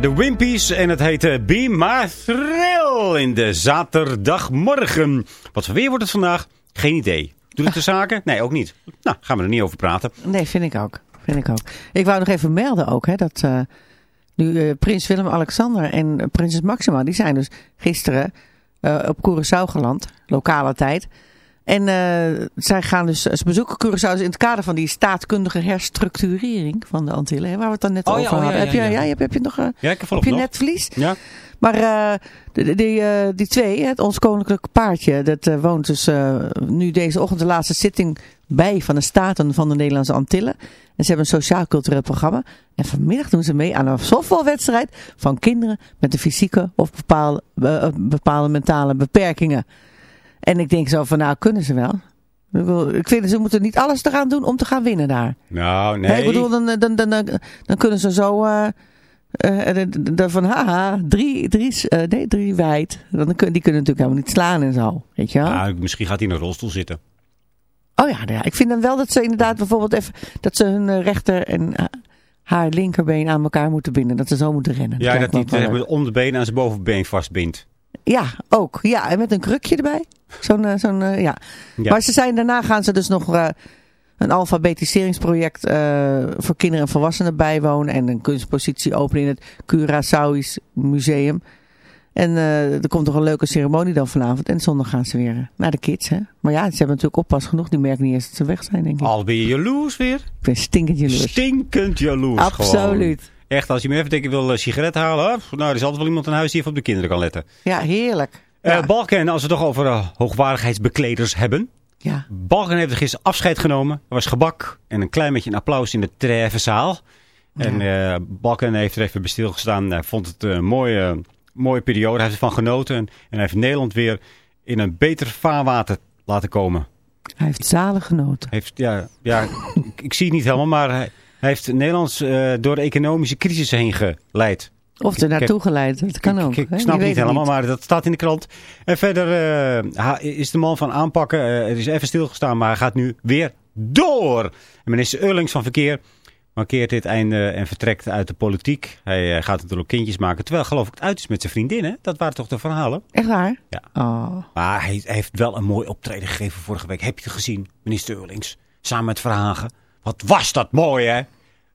De Wimpies. En het heet eh, Be My Thrill in de zaterdagmorgen. Wat voor weer wordt het vandaag? Geen idee. Doet het de zaken? Nee, ook niet. Nou, gaan we er niet over praten. Nee, vind ik ook. Vind ik ook. Ik wou nog even melden ook, hè, dat eh, nu eh, prins Willem-Alexander en prinses Maxima, die zijn dus gisteren op Curaçao geland, lokale tijd. En eh, zij gaan dus, ze bezoeken Curaçao in het kader van die staatkundige herstructurering van de Antillen, hè, waar we het dan net Oh ja, over oh ja, hadden. ja, heb, je, ja. ja, heb, heb je nog eh, Ja, ik heb op je nog. netvlies? Ja. Maar eh, die, die, die twee, het, ons koninklijke paardje, dat woont dus nu deze ochtend de laatste zitting bij van de Staten van de Nederlandse Antillen. En ze hebben een sociaal-cultureel programma. En vanmiddag doen ze mee aan een softballwedstrijd van kinderen met een fysieke of bepaalde, bepaalde mentale beperkingen. En ik denk zo van, nou kunnen ze wel. Ik vind, ze moeten niet alles eraan doen om te gaan winnen daar. Nou, Nee, nee. ik bedoel, dan, dan, dan, dan, kunnen ze zo de- de- van haha, drie, drie, eh, nee, drie wijd. Dan, kun- die kunnen natuurlijk helemaal niet slaan en zo. Weet je wel? Nou, misschien gaat hij in een rolstoel zitten. Oh ja, nou ja, ik vind dan wel dat ze inderdaad bijvoorbeeld even, dat ze hun rechter en haar linkerbeen aan elkaar moeten binden. Dat ze zo moeten rennen. Ja, dat hij om de aan zijn bovenbeen vastbindt. Ja, ook. Ja, en met een krukje erbij. Zo'n, eh, zo'n, eh, ja. Ja. Maar ze zijn, daarna gaan ze dus nog eh, een alfabetiseringsproject voor kinderen en volwassenen bijwonen. En een kunstpositie openen in het Curaçaoisch Museum. En er komt nog een leuke ceremonie dan vanavond. En zondag gaan ze weer naar de kids. Hè? Maar ja, ze hebben natuurlijk oppas genoeg. Die merken niet eens dat ze weg zijn, denk ik. Al ben je jaloers weer? Ik ben stinkend jaloers. Stinkend jaloers gewoon. Echt, als je me even denkt, ik wil een sigaret halen. Nou, er is altijd wel iemand in huis die even op de kinderen kan letten. Ja, heerlijk. Eh. Balken, als we het toch over eh, hoogwaardigheidsbekleders hebben. ja. Balken heeft er gisteren afscheid genomen. Er was gebak en een klein beetje een applaus in de Trevenzaal. En eh Balken heeft er even bij stilgestaan. Hij vond het een mooie, mooie periode. Hij heeft ervan genoten. En, hij heeft Nederland weer in een beter vaarwater laten komen. Hij heeft zalig genoten. Heeft, ja, ja ik, ik zie het niet helemaal, maar hij heeft Nederlands eh, door de economische crisis heen geleid. Of er naartoe geleid. Dat kan ook. Ik, snap niet helemaal, maar dat staat in de krant. En verder eh, is de man van aanpakken. eh, het is even stilgestaan, maar hij gaat nu weer door. En minister Eurlings van Verkeer markeert dit einde en vertrekt uit de politiek. Hij gaat natuurlijk kindjes maken. Terwijl geloof ik het uit is met zijn vriendin. Hè? Dat waren toch de verhalen? Echt waar? Ja. Oh. Maar hij, hij heeft wel een mooi optreden gegeven vorige week. Heb je het gezien, minister Eurlings? Samen met Verhagen. Wat was dat mooi, hè?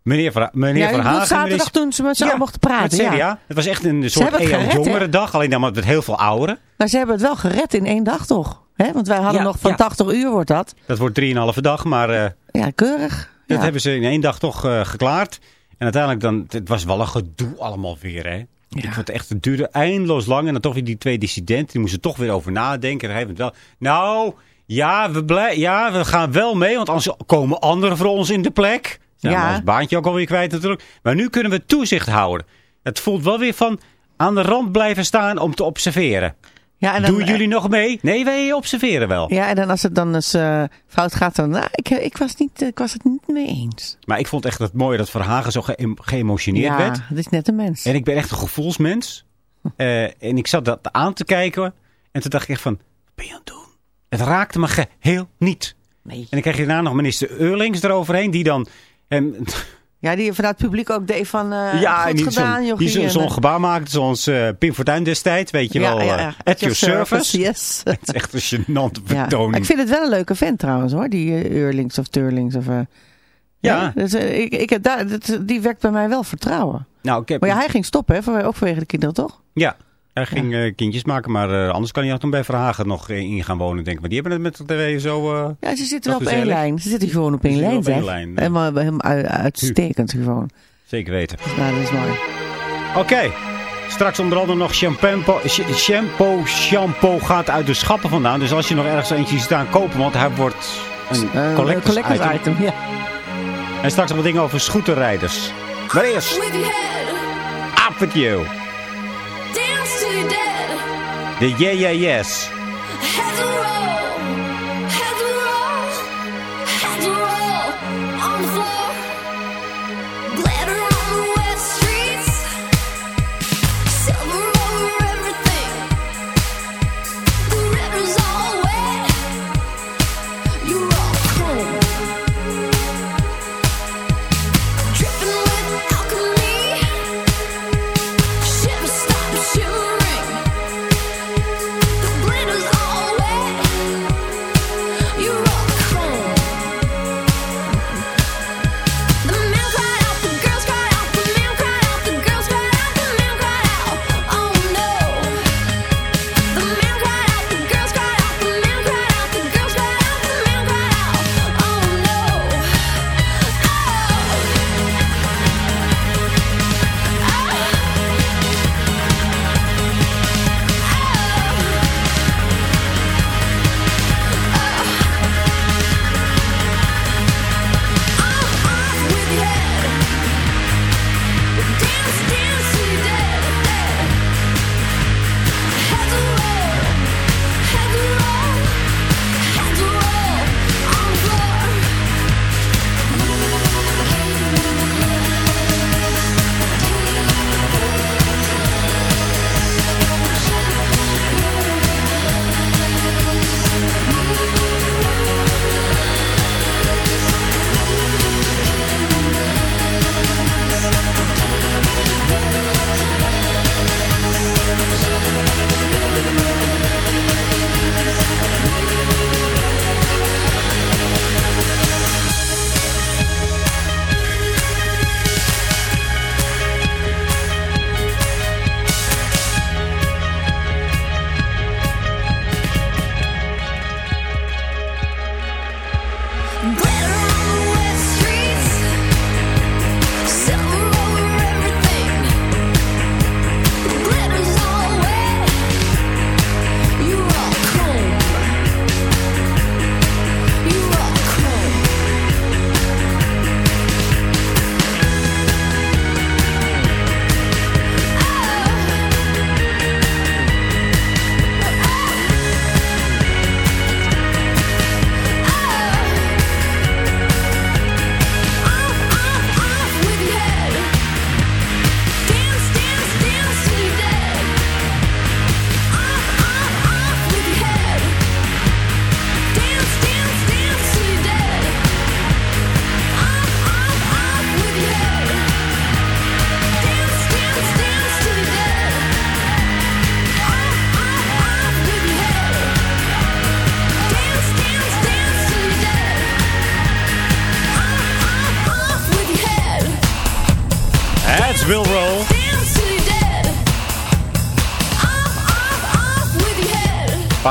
Meneer, Verha meneer Ja, Verhagen. bedoelt zaterdag minister- toen ze met z'n allen mochten praten, Met CDA. ja. Het was echt een soort het hè? jongere dag. Alleen dan met heel veel ouderen. Maar ze hebben het wel gered in één dag toch? Hè? Want wij hadden Ja, nog van ja. 80 uur wordt dat. Dat wordt 3,5 dag, maar eh, Ja, keurig. dat Ja. hebben ze in één dag toch eh, geklaard. En uiteindelijk dan, het was wel een gedoe allemaal weer, hè. Ik vond het echt, het duurde eindeloos lang. En dan toch weer die twee dissidenten, die moesten toch weer over nadenken. En hij heeft wel, nou, ja we, blij, ja, we gaan wel mee, want anders komen anderen voor ons in de plek. Ja, Ja. ons baantje ook alweer kwijt natuurlijk. Maar nu kunnen we toezicht houden. Het voelt wel weer van aan de rand blijven staan om te observeren. Ja, en dan, Doen jullie nog mee? Nee, wij observeren wel. Ja, en dan als het dan eens eh, fout gaat, dan... Nou, ik, ik, was niet, ik was het niet mee eens. Maar ik vond echt het mooie dat Verhagen zo ge geëmotioneerd ja, werd. het is net een mens. En ik ben echt een gevoelsmens. Eh, en ik zat dat aan te kijken. En toen dacht ik echt van, wat ben je aan het doen? Het raakte me geheel niet. Nee. En dan kreeg je daarna nog minister Eurlings eroverheen. Die dan hem, Ja, die vanuit het publiek ook deed van... eh ja, zo'n die zo- En, zo'n eh, gebaar maakte. Zoals eh Pim Fortuyn destijds. Weet je ja, wel, ja, ja. at your service. Yes. Het is echt een gênante Ja. vertoning. Ik vind het wel een leuke vent trouwens hoor, die Eurlings of Turlings. Of, Ja. Dus, ik, ik heb daar, dat- die wekt bij mij wel vertrouwen. nou, ik heb, Maar ja, hij ging stoppen, hè, voor- ook vanwege de kinderen, toch? Ja, hij ging eh, kindjes maken, maar eh, anders kan hij toen bij Verhagen nog eh, in gaan wonen, denk ik. Maar die hebben het met de tv zo... eh, Ja, ze zitten wel op één lijn. Ze zitten gewoon op één lijn, op één zeg. lijn, ja. Helemaal, helemaal uitstekend gewoon. zeker weten. Nou, dat is mooi. Oké, straks onder andere nog shampoo, sh- shampoo. Shampoo gaat uit de schappen vandaan. Dus als je nog ergens eentje ziet staan, kopen, want hij wordt een collectors, collectors item. item. Ja. En straks nog wat dingen over scooterrijders. Maar eerst, With your head, up with you. Dance to your dead. De Yeah Yeah Yes.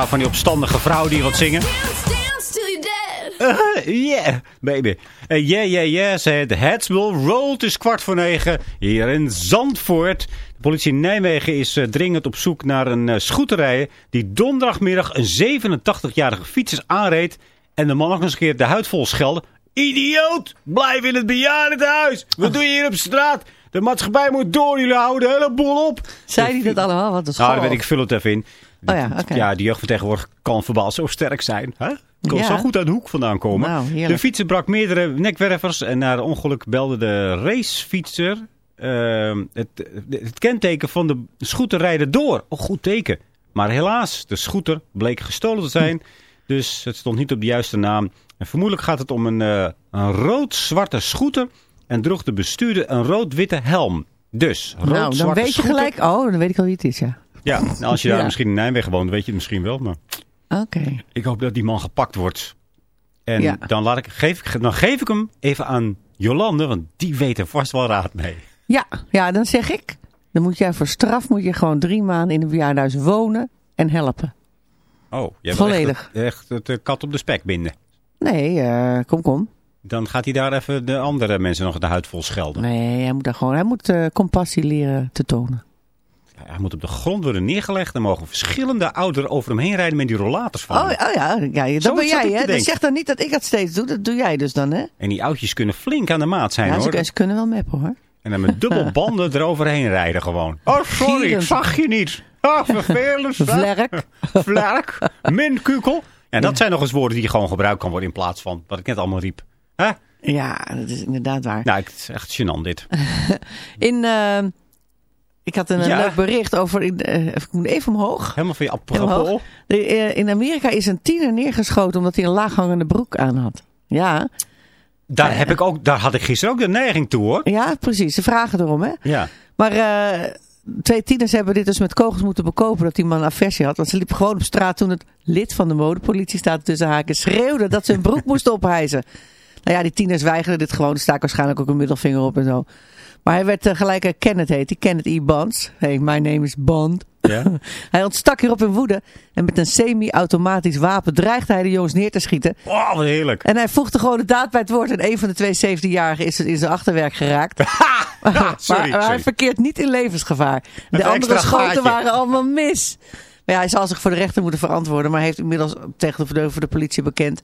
Van die opstandige vrouwen die wat zingen. Uh, yeah, baby. Uh, yeah, yeah, yeah, zei The heads will roll. Het is kwart voor negen hier in Zandvoort. De politie in Nijmegen is eh, dringend op zoek naar een uh, scooterrijder... die donderdagmiddag een 87-jarige fietser aanreed... en de man nog eens een keer de huid vol schelde. Idioot! Blijf in het bejaardentehuis! Wat doe je hier op straat? De maatschappij moet door, jullie houden de hele boel op. Zei hij dat allemaal? Wat een Nou, dat weet ik, vul het even in. Oh ja, oké. Ja, die jeugd van tegenwoordig kan verbaal zo sterk zijn. Hè? Ja. zo goed uit de hoek vandaan komen. Nou, de fietser brak meerdere nekwervers en na het ongeluk belde de racefietser ehm, het, het kenteken van de scooterrijder door. Oh, goed teken. Maar helaas, de scooter bleek gestolen te zijn. Dus het stond niet op de juiste naam. En vermoedelijk gaat het om een, eh, een rood-zwarte scooter. En droeg de bestuurder een rood-witte helm. Dus, nou, dan weet je scooter. gelijk... Oh, dan weet ik al wie het is, ja. Ja, nou, als je daar Ja. misschien in Nijmegen woont, weet je het misschien wel. Maar Oké. ik hoop dat die man gepakt wordt. En Ja. dan, laat ik, geef, ik- dan geef ik hem even aan Jolande, want die weet er vast wel raad mee. Ja, ja, dan zeg ik... Dan moet jij voor straf moet je gewoon drie maanden in een bejaardenhuis wonen en helpen. Oh, jij wil Volledig. Echt, echt het eh, kat op de spek binden. Nee, eh, kom, kom. Dan gaat hij daar even de andere mensen nog de huid vol schelden. Nee, hij moet daar gewoon... Hij moet eh, compassie leren te tonen. Hij moet op de grond worden neergelegd. Dan mogen verschillende ouderen over hem heen rijden met die rollators van Oh, oh ja, ja, Zo dat ben jij, hè? Dus denken. zeg dan niet dat ik dat steeds doe. Dat doe jij dus dan, hè? En die oudjes kunnen flink aan de maat zijn Ja, hoor. ze, ze kunnen wel meppen, hoor. En dan met dubbel banden eroverheen rijden gewoon. Oh, sorry, ik zag je niet. Oh, vervelend. Vlerk. Vlerk. Minkukel. En dat zijn nog eens woorden die gewoon gebruikt kan worden in plaats van wat ik net allemaal riep. Hè? Ja, dat is inderdaad waar. Nou, het is echt gênant dit. In, eh, ik had een, eh, Ja. leuk bericht over... Eh, ik moet even omhoog. Helemaal van je Helemaal appel. hoog. De, eh, in Amerika is een tiener neergeschoten omdat hij een laaghangende broek aan had. Ja, Daar, heb ik ook, daar had ik gisteren ook de neiging toe hoor. ja, precies. Ze vragen erom, hè? Ja. Maar eh, twee tieners hebben dit dus met kogels moeten bekopen dat die man aversie had. Want ze liepen gewoon op straat toen het lid van de modepolitie staat tussen haken schreeuwde dat ze hun broek moesten ophijzen. Nou ja, die tieners weigerden dit gewoon. Er staat waarschijnlijk ook een middelvinger op en zo. Maar hij werd eh, gelijk, uh, Kenneth heet hij, Kenneth E. Bonds. Hey, my name is Bond. Ja. hij ontstak hierop in woede en met een semi-automatisch wapen dreigde hij de jongens neer te schieten. Oh, wat heerlijk. En hij voegde gewoon de daad bij het woord en een van de twee 17-jarigen is in zijn achterwerk geraakt. Ah, sorry, maar, maar hij verkeert niet in levensgevaar. Met de andere schoten gaatje. waren allemaal mis. Maar ja, hij zal zich voor de rechter moeten verantwoorden. Maar hij heeft inmiddels tegen de, voor de politie bekend.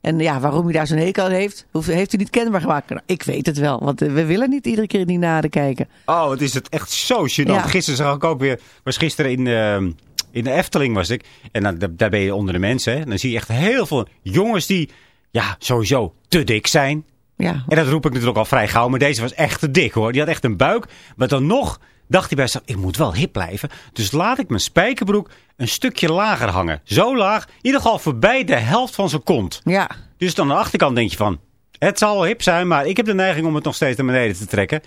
En ja, waarom hij daar zo'n hekel aan heeft, heeft hij niet kenbaar gemaakt. Nou, ik weet het wel, want eh, we willen niet iedere keer in die naden kijken. Oh, wat is het echt zo gênant. Ja. Gisteren zag ik ook weer, was gisteren in, ehm, in de Efteling was ik. En dan, daar- daar ben je onder de mensen. Hè. En dan zie je echt heel veel jongens die, ja, sowieso te dik zijn. Ja, En dat roep ik natuurlijk al vrij gauw. Maar deze was echt te dik hoor. Die had echt een buik. Maar dan nog dacht hij bij zichzelf, ik moet wel hip blijven. Dus laat ik mijn spijkerbroek een stukje lager hangen. Zo laag, in ieder geval voorbij de helft van zijn kont. ja. Dus dan aan de achterkant denk je van, het zal wel hip zijn, maar ik heb de neiging om het nog steeds naar beneden te trekken.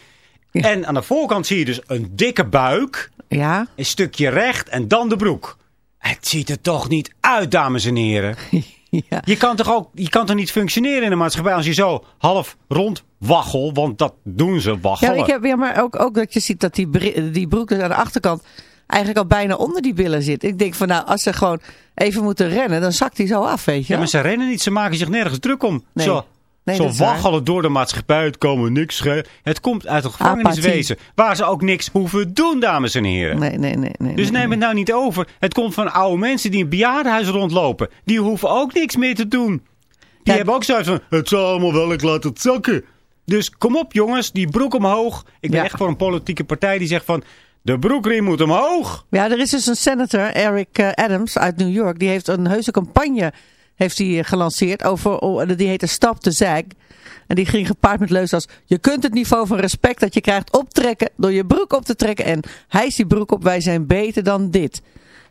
Ja. En aan de voorkant zie je dus een dikke buik, ja. een stukje recht en dan de broek. Het ziet er toch niet uit, dames en heren. ja. Je kan toch ook, je kan toch niet functioneren in de maatschappij als je zo half rond waggel, want dat doen ze, Ja, waggelen. ik heb, ja maar ook, ook dat je ziet dat die, die broek dus aan de achterkant eigenlijk al bijna onder die billen zit. Ik denk van nou, als ze gewoon even moeten rennen, dan zakt hij zo af, weet je Ja, wel. maar ze rennen niet, ze maken zich nergens druk om. Nee. Zo, Nee, zo waggelen door de maatschappij, het komen niks. Het komt uit het gevangeniswezen, waar ze ook niks hoeven doen, dames en heren. Nee, nee, nee. nee Dus nee, neem het nou niet over. Het komt van oude mensen die in bejaardenhuis rondlopen. Die hoeven ook niks meer te doen. Die Ja. hebben ook zoiets van, het zal allemaal wel, ik laat het zakken. Dus kom op jongens, die broek omhoog. Ik ben Ja. echt voor een politieke partij die zegt van, de broekriem moet omhoog. Ja, er is dus een senator, Eric eh, Adams uit New York. Die heeft een heuse campagne heeft hij eh, gelanceerd. Over, oh, die heette Stop the Zag. En die ging gepaard met leuzen als... Je kunt het niveau van respect dat je krijgt optrekken door je broek op te trekken. En hijs die broek op, wij zijn beter dan dit.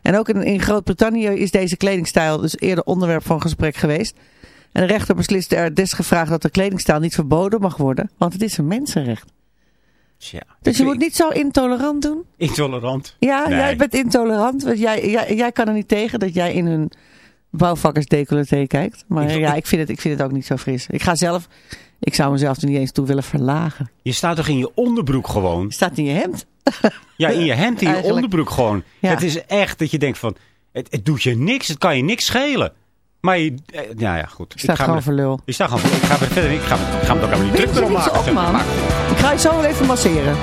En ook in, in Groot-Brittannië is deze kledingstijl dus eerder onderwerp van gesprek geweest. En de rechter besliste er desgevraagd dat de kledingstijl niet verboden mag worden. Want het is een mensenrecht. Tja, Dus je moet niet zo intolerant doen. Intolerant. Ja, Nee. jij bent intolerant. Want jij, jij, jij kan er niet tegen dat jij in hun bouwvakkers decolleté kijkt. Maar Ik- ja, ik- ik vind, het, ik vind het ook niet zo fris. Ik ga zelf Ik zou mezelf er niet eens toe willen verlagen. Je staat toch in je onderbroek gewoon? Je staat in je hemd. Ja, in je hemd, in je Eigenlijk. onderbroek gewoon. Ja. Het is echt dat je denkt van, het, het doet je niks, het kan je niks schelen. Maar je, eh, ja, ja, goed. Je staat ga gewoon me- voor lul. Je staat gewoon voor Ik ga er verder, ik ga, ik ga me er ook helemaal niet druk ze maken. op, man. Ik ga je zo wel even masseren.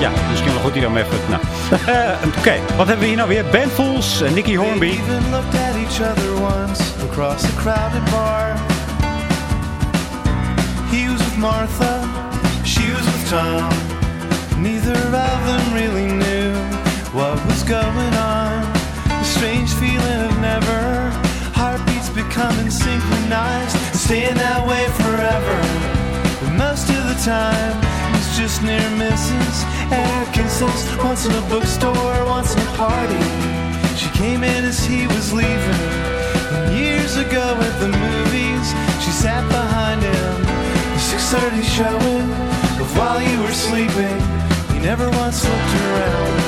Ja, misschien wel goed hier om even... Nou. Eh, Oké, wat hebben we hier nou weer? Ben Fools en Nicky Hornby. They even looked at each other once across a crowded bar. He was with Martha, she was with Tom. Neither of them really knew what was going on. The strange feeling of never, becoming synchronized, staying that way forever. But most of the time, it's just near misses, air kisses, once in a bookstore, once in a party. She came in as he was leaving. And years ago at the movies, she sat behind him. The 6:30 showing of while you were sleeping. He never once looked around.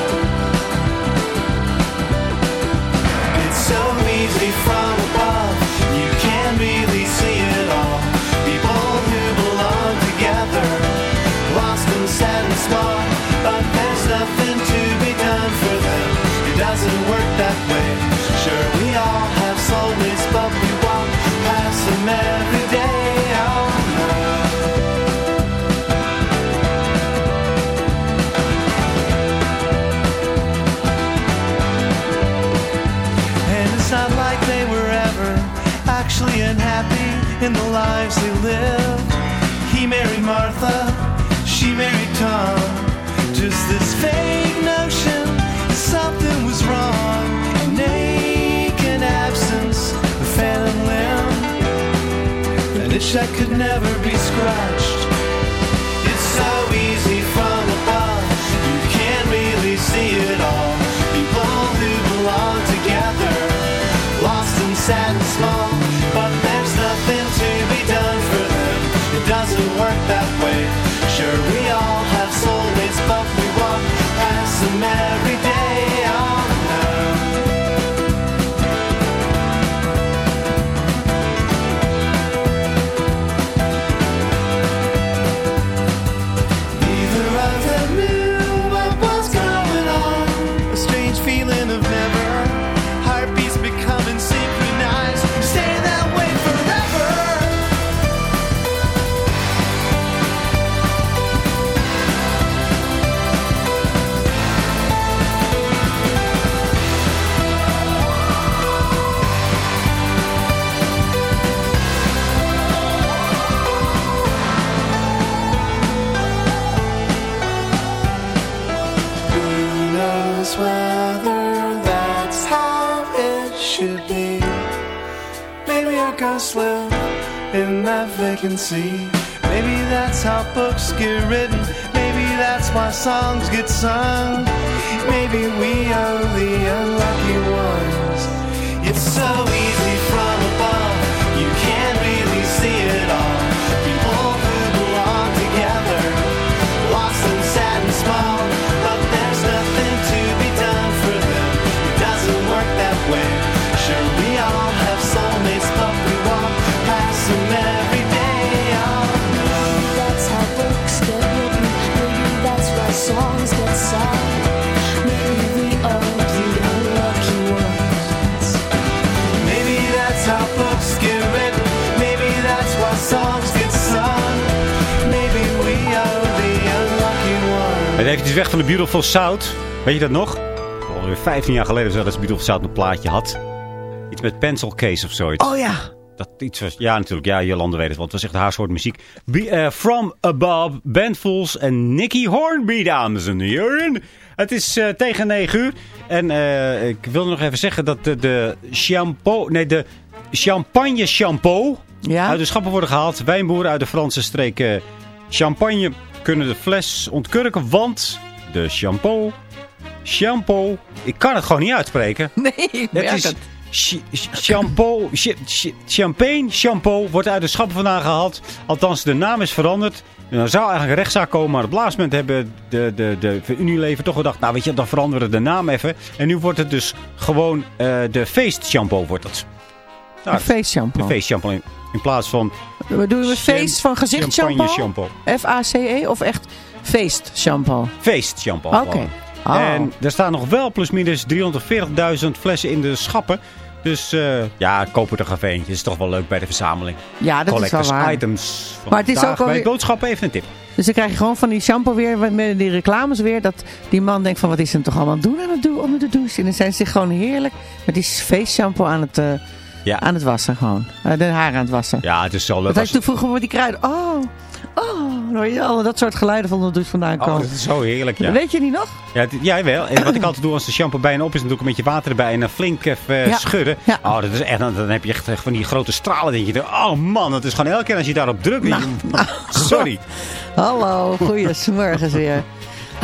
It's so easy from lives they lived. He married Martha, she married Tom. Just this vague notion that something was wrong. An and absence, a phantom limb. An itch that could never be scratched. It's so easy from above. You can't really see it all. People who belong together, lost and sad and small. Maybe that's how books get written. Maybe that's why songs get sung. Maybe we are the unlucky ones. It's so easy eventjes weg van de Beautiful South. Weet je dat nog? Alweer 15 jaar geleden zo dat Beautiful South een plaatje had. Iets met pencil case of zoiets. Oh ja. Dat iets was, ja, natuurlijk. Ja, Jolande weet het, want het was echt haar soort muziek. Be, eh, From Above, Bandfuls en Nicky Hornby, dames en heren. Het is eh, tegen 9 uur. En eh, ik wilde nog even zeggen dat de, de shampoo... Nee, de champagne shampoo Ja. uit de schappen worden gehaald. Wijnboeren uit de Franse streek Champagne kunnen de fles ontkurken, want de shampoo... Shampoo... Ik kan het gewoon niet uitspreken. Nee, werkt is het? sh- sh- shampoo, sh- sh- champagne shampoo wordt uit de schappen vandaan gehaald. Althans, de naam is veranderd. En er zou eigenlijk een rechtszaak komen, maar op het laatste moment hebben de, de, de, de Unilever toch gedacht, nou weet je, dan veranderen we de naam even. En nu wordt het dus gewoon eh, de feest shampoo wordt het. Nou, Een feestshampoo. de feest shampoo. In plaats van We doen we face van gezicht champagne shampoo? shampoo. F-A-C-E of echt feest shampoo? feest shampoo. Oké. Oh. En er staan nog wel plusminus 340.000 flessen in de schappen. Dus eh, ja, koop er toch eentje. is toch wel leuk bij de verzameling. Ja, dat is wel Collectors waar. items. Maar het is ook bij alweer- boodschappen even een tip. Dus dan krijg je gewoon van die shampoo weer, met die reclames weer. Dat die man denkt van wat is hem toch allemaal aan het doen aan het doen onder de douche. En dan zijn ze zich gewoon heerlijk met die face shampoo aan het, eh, Ja. aan het wassen gewoon. Eh, de haren aan het wassen. Ja, het is zo leuk. Dat als- je toen vroeger met die kruiden. Oh, oh. Dan hoor je al dat soort geluiden van de douche vandaan Oh, komen. dat is zo heerlijk, ja. Weet je die nog? Ja, ja, wel. En wat ik altijd doe als de shampoo bijna op is, dan doe ik een beetje water erbij en dan flink even eh, Ja. schudden. Ja. Oh, dat is echt, dan, heb je echt van die grote stralen. denk je, oh man, dat is gewoon elke keer als je daarop drukt. je, sorry. Hallo, goeiemorgen weer.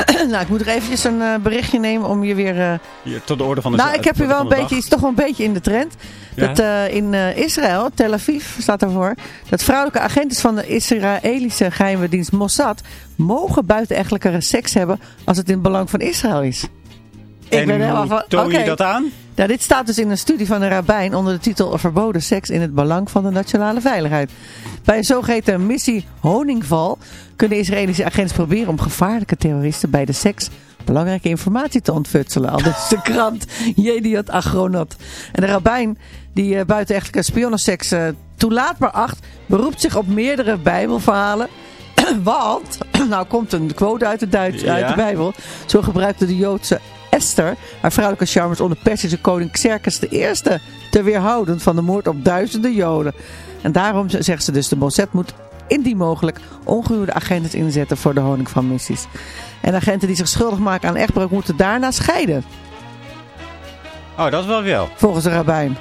nou, ik moet er eventjes een eh, berichtje nemen om je weer... eh, Hier, tot de orde van de nou, ik heb hier wel een beetje, is toch wel een beetje in de trend. Ja. Dat eh, in Israël, Tel Aviv staat daarvoor, dat vrouwelijke agenten van de Israëlische geheime dienst Mossad mogen buitenechtelijke seks hebben als het in het belang van Israël is. Ik En ben helemaal hoe van, toon je dat aan? Nou, dit staat dus in een studie van de rabbijn onder de titel Verboden seks in het belang van de nationale veiligheid. Bij een zogeheten missie Honingval kunnen Israëlische agenten proberen om gevaarlijke terroristen bij de seks belangrijke informatie te ontfutselen. Al dus de krant Jediot Agronot. En de rabbijn die uh, buitenechtelijke uh, toelaatbaar acht, beroept zich op meerdere bijbelverhalen. Want, nou komt een quote uit de, Duits, Ja. uit de Bijbel. Zo gebruikte de Joodse Esther haar vrouwelijke charmes onder Persische koning Xerxes I te weerhouden van de moord op duizenden Joden. En daarom zegt ze dus de Mossad moet indien mogelijk ongehuwde agenten inzetten voor de honing van missies. En agenten die zich schuldig maken aan echtbreuk moeten daarna scheiden. Oh, dat wel wel. Volgens de rabbijn.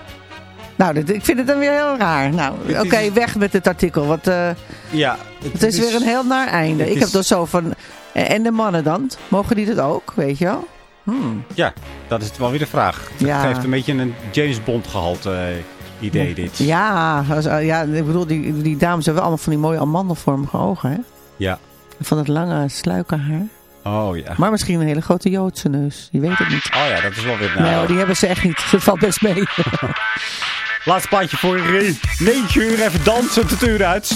Nou, dit, ik vind het dan weer heel raar. Nou, oké, weg met dit artikel. Want eh, Ja, het is weer een heel naar einde. Ik heb dus zo van... En de mannen dan? Mogen die dat ook? Weet je wel? Hmm. Ja, dat is wel weer de vraag. Het Ja. geeft een beetje een James Bond gehalte eh, idee dit. Ja, eh, ja, ik bedoel, die, die dames hebben allemaal van die mooie amandelvormige ogen, hè? Ja. Van het lange sluikerhaar. Oh ja. Maar misschien een hele grote Joodse neus. Je weet het niet. Oh ja, dat is wel weer... Nou, Nee, die hebben ze echt niet. Dat valt best mee. Laatste plaatje voor eh, 9 uur. Even dansen de deur uit.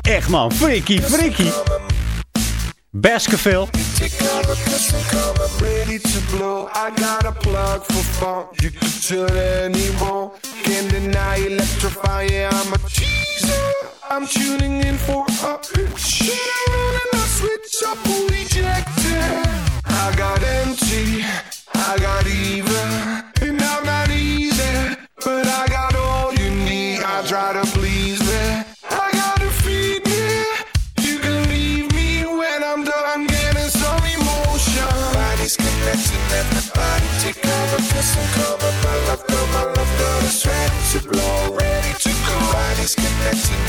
Echt man, freaky, freaky. Baskerville. ready to blow. I got a plug for. You can turn anymore. Can't deny electrify. Yeah, I'm a teaser. I'm tuning in for a. And I switch up ejected. I got empty. I got even. And I'm not easy. But I got all you need. I try to and cover. My love, my love, girl is to blow, ready to go. Connecting,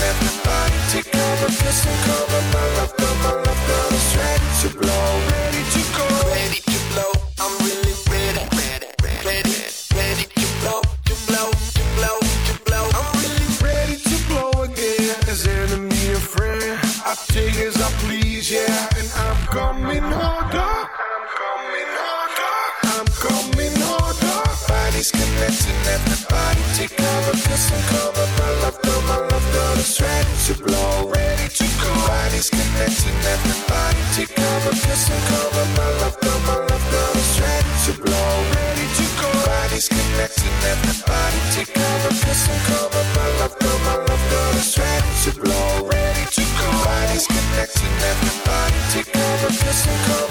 my love, cover, kiss and cover. My love, girl, my love, girl is ready to blow, ready to go. Bodies connecting, everybody take cover, kiss and cover. My love, girl, my love, girl is ready to blow, ready to go. Bodies connecting, everybody take cover, kiss and cover. My love, girl, my love, girl is ready to blow, ready to go. Bodies connecting, everybody take cover, kiss and cover.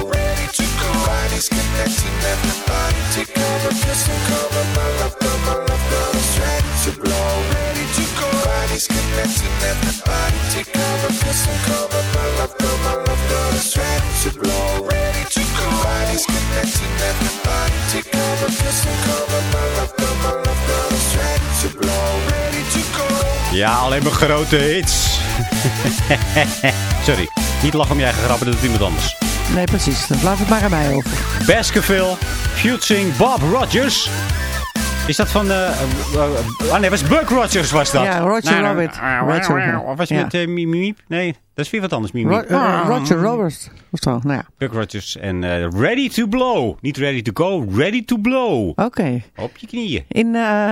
Ja, alleen maar grote hits. Sorry, niet lachen om je eigen grappen, dat doet iemand anders. Nee, precies. Dan Laat het maar aan mij over. Baskerville, featuring Bob Rogers. Is dat van... eh uh, ah nee, was Buck Rogers was dat. Ja, Roger Rabbit. Roger, Of was het ja. met uh? Nee, dat is weer wat anders. Ro- eh, Roger Roberts. Of zo, nou ja. Buck Rogers en eh, Ready to Blow. Niet Ready to Go, Ready to Blow. Oké. Op je knieën. In eh,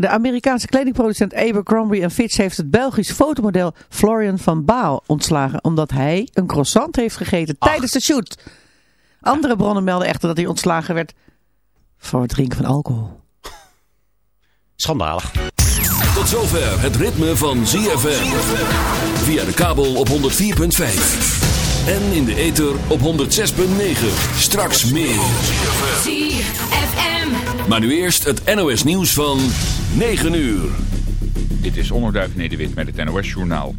de Amerikaanse kledingproducent Abercrombie Fitch heeft het Belgisch fotomodel Florian van Baal ontslagen. Omdat hij een croissant heeft gegeten tijdens de shoot. Andere bronnen melden echter dat hij ontslagen werd voor het drinken van alcohol. Schandalig. Tot zover het ritme van ZFM. Via de kabel op 104.5. En in de ether op 106.9. Straks meer. ZFM. Maar nu eerst het NOS nieuws van 9 uur. Dit is Onderduif Nederwit met het NOS Journaal.